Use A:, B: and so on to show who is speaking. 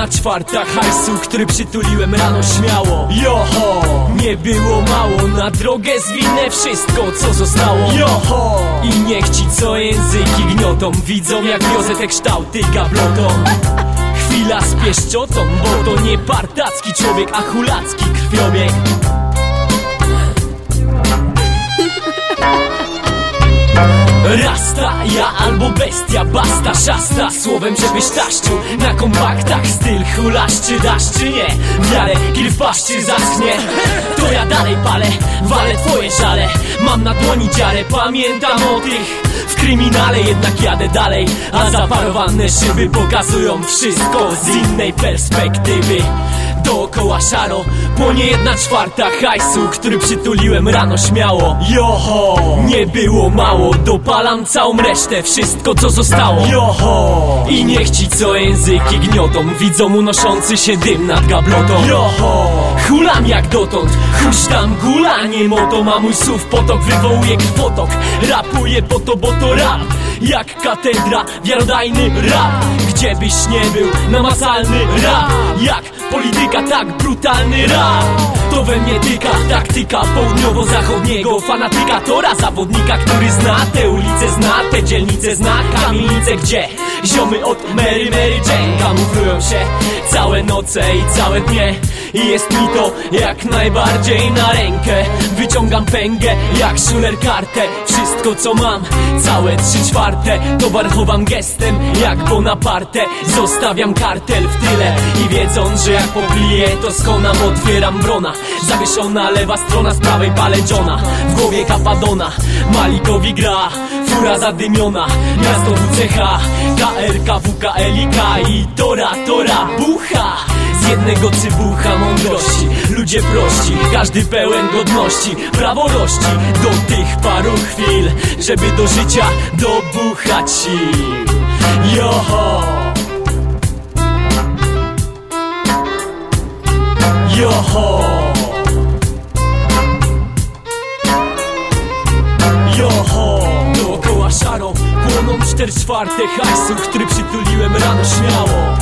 A: jedna czwarta hajsu, który przytuliłem rano śmiało. Joho, nie było mało, na drogę zwinę wszystko co zostało. Joho, i niech ci co języki gniotą Widzą jak wiozę te kształty gablotą. Chwila z pieszczotą, bo to nie partacki człowiek, a hulacki krwiobieg Rasta, ja albo bestia, basta, szasta. Słowem żebyś taszczył na kompaktach Styl hulasz czy dasz czy nie. W miarę kill w paszczy zaschnie. To ja dalej palę, walę twoje żale Mam na dłoni dziarę, pamiętam o tych. W kryminale jednak jadę dalej A zaparowane szyby pokazują wszystko Z innej perspektywy Dookoła szaro, płonie jedna czwarta hajsu Który przytuliłem rano śmiało. Joho, nie było mało Dopalam całą resztę, wszystko co zostało. Joho, i niech ci co języki gniotą Widzą unoszący się dym nad gablotą. Joho, hulam jak dotąd Huśtam gula, nie moto Ma mój słów potok, wywołuje krwotok. Rapuję po to, bo to rap Jak katedra, wiarodajny rap. Gdzie byś nie był, namacalny rap Jak polityka, tak brutalny rap. To we mnie tyka taktyka południowo-zachodniego Fanatyka. Tora zawodnika, który zna te ulice Zna te dzielnice, zna kamienice. Gdzie ziomy od Mary Mary Jane. Kamuflują się całe noce i całe dnie. I jest mi to jak najbardziej na rękę. Wyciągam pęgę jak Schuler kartę Wszystko co mam, całe trzy czwarte. Towar chowam gestem jak Bonaparte. Zostawiam kartel w tyle I wiedząc, że jak popliję to skonam. Otwieram brona Zawieszona lewa strona z prawej palędziona W głowie kapadona. Malikowi gra Fura zadymiona Miasto WCH KRK, WKLIK I Tora, Tora, Bucha. Z jednego cybucha mądrości Ludzie prości, każdy pełen godności Prawości do tych paru chwil Żeby do życia dobuchać sił Cztery czwarte hajsu Który przytuliłem rano śmiało